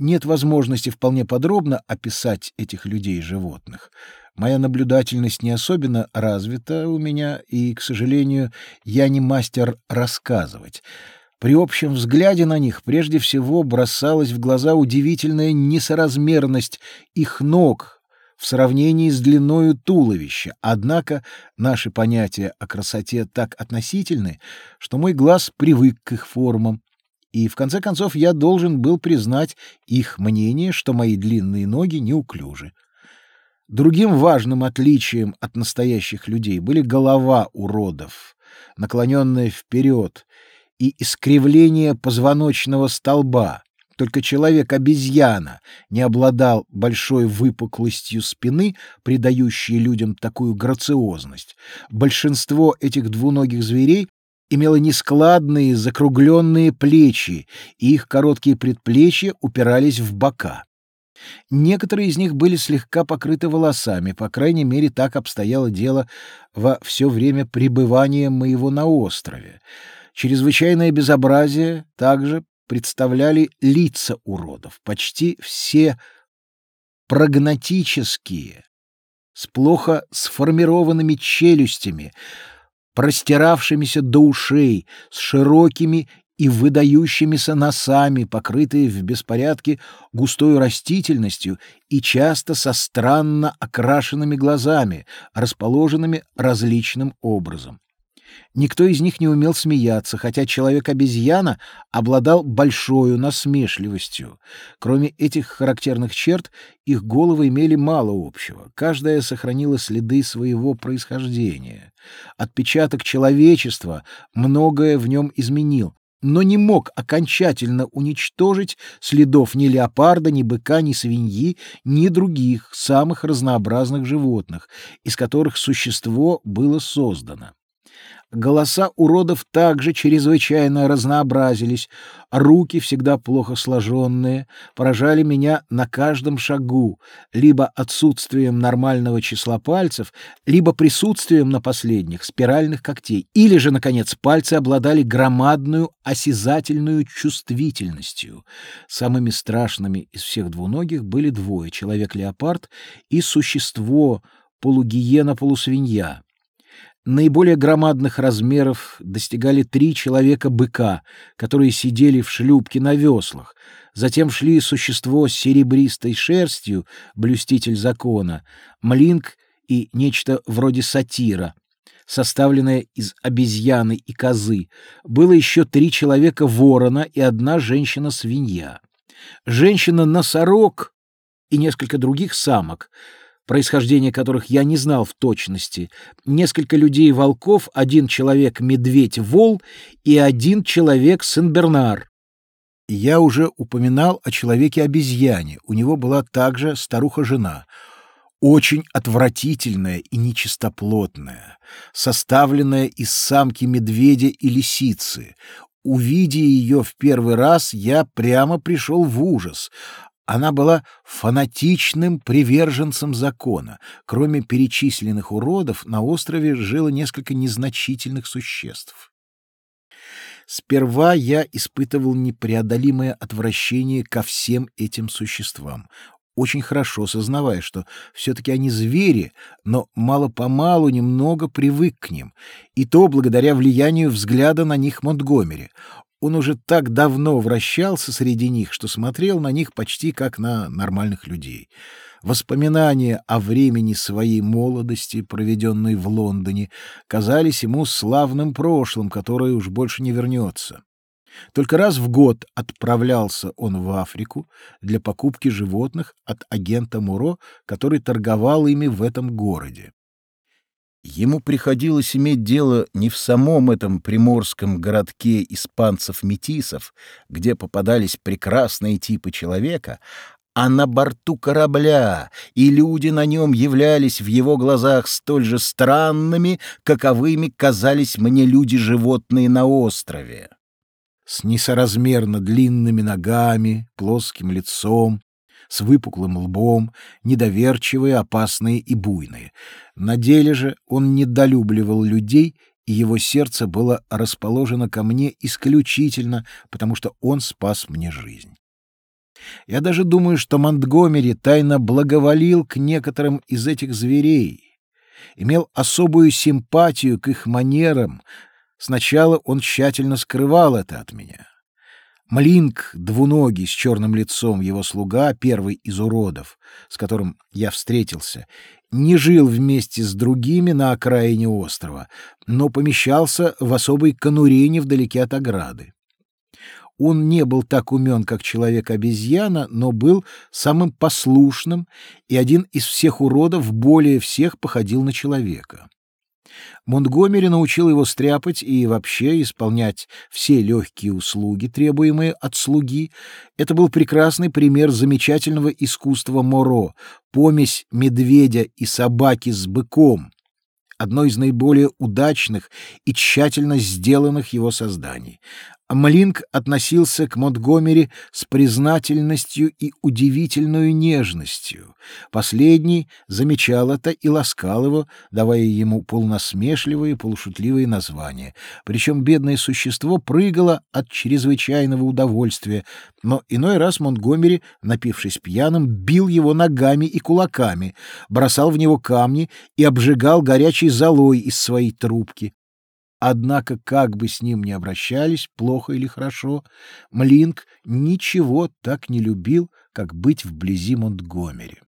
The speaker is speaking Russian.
Нет возможности вполне подробно описать этих людей и животных. Моя наблюдательность не особенно развита у меня, и, к сожалению, я не мастер рассказывать. При общем взгляде на них прежде всего бросалась в глаза удивительная несоразмерность их ног в сравнении с длиною туловища. Однако наши понятия о красоте так относительны, что мой глаз привык к их формам, и в конце концов я должен был признать их мнение, что мои длинные ноги неуклюжи. Другим важным отличием от настоящих людей были голова уродов, наклоненная вперед, и искривление позвоночного столба. Только человек-обезьяна не обладал большой выпуклостью спины, придающей людям такую грациозность. Большинство этих двуногих зверей имело нескладные закругленные плечи, и их короткие предплечья упирались в бока. Некоторые из них были слегка покрыты волосами, по крайней мере, так обстояло дело во все время пребывания моего на острове. Чрезвычайное безобразие также представляли лица уродов, почти все прогнатические, с плохо сформированными челюстями, простиравшимися до ушей, с широкими и выдающимися носами, покрытые в беспорядке густой растительностью и часто со странно окрашенными глазами, расположенными различным образом. Никто из них не умел смеяться, хотя человек-обезьяна обладал большой насмешливостью. Кроме этих характерных черт, их головы имели мало общего. Каждая сохранила следы своего происхождения. Отпечаток человечества многое в нем изменил, но не мог окончательно уничтожить следов ни леопарда, ни быка, ни свиньи, ни других самых разнообразных животных, из которых существо было создано. Голоса уродов также чрезвычайно разнообразились, руки, всегда плохо сложенные, поражали меня на каждом шагу, либо отсутствием нормального числа пальцев, либо присутствием на последних спиральных когтей, или же, наконец, пальцы обладали громадную осязательную чувствительностью. Самыми страшными из всех двуногих были двое — человек-леопард и существо — полугиена-полусвинья. Наиболее громадных размеров достигали три человека-быка, которые сидели в шлюпке на веслах. Затем шли существо с серебристой шерстью, блюститель закона, млинг и нечто вроде сатира, составленное из обезьяны и козы. Было еще три человека-ворона и одна женщина-свинья. Женщина-носорог и несколько других самок — происхождение которых я не знал в точности, несколько людей-волков, один человек-медведь-вол и один человек-сен-бернар. Я уже упоминал о человеке-обезьяне, у него была также старуха-жена, очень отвратительная и нечистоплотная, составленная из самки медведя и лисицы. Увидя ее в первый раз, я прямо пришел в ужас. Она была фанатичным приверженцем закона. Кроме перечисленных уродов, на острове жило несколько незначительных существ. Сперва я испытывал непреодолимое отвращение ко всем этим существам, очень хорошо сознавая, что все-таки они звери, но мало-помалу немного привык к ним, и то благодаря влиянию взгляда на них Монтгомери. Он уже так давно вращался среди них, что смотрел на них почти как на нормальных людей. Воспоминания о времени своей молодости, проведенной в Лондоне, казались ему славным прошлым, которое уж больше не вернется. Только раз в год отправлялся он в Африку для покупки животных от агента Муро, который торговал ими в этом городе. Ему приходилось иметь дело не в самом этом приморском городке испанцев-метисов, где попадались прекрасные типы человека, а на борту корабля, и люди на нем являлись в его глазах столь же странными, каковыми казались мне люди-животные на острове. С несоразмерно длинными ногами, плоским лицом, с выпуклым лбом, недоверчивые, опасные и буйные. На деле же он недолюбливал людей, и его сердце было расположено ко мне исключительно, потому что он спас мне жизнь. Я даже думаю, что Монтгомери тайно благоволил к некоторым из этих зверей, имел особую симпатию к их манерам. Сначала он тщательно скрывал это от меня. Млинк, двуногий, с черным лицом, его слуга, первый из уродов, с которым я встретился, не жил вместе с другими на окраине острова, но помещался в особой конуре невдалеке от ограды. Он не был так умен, как человек-обезьяна, но был самым послушным, и один из всех уродов более всех походил на человека. Монтгомери научил его стряпать и вообще исполнять все легкие услуги, требуемые от слуги. Это был прекрасный пример замечательного искусства Моро, помесь медведя и собаки с быком, одно из наиболее удачных и тщательно сделанных его созданий. Млинк относился к Монтгомери с признательностью и удивительной нежностью. Последний замечал это и ласкал его, давая ему полносмешливые, полушутливые названия. Причем бедное существо прыгало от чрезвычайного удовольствия, но иной раз Монтгомери, напившись пьяным, бил его ногами и кулаками, бросал в него камни и обжигал горячей золой из своей трубки. Однако, как бы с ним ни обращались, плохо или хорошо, Млинк ничего так не любил, как быть вблизи Монтгомери.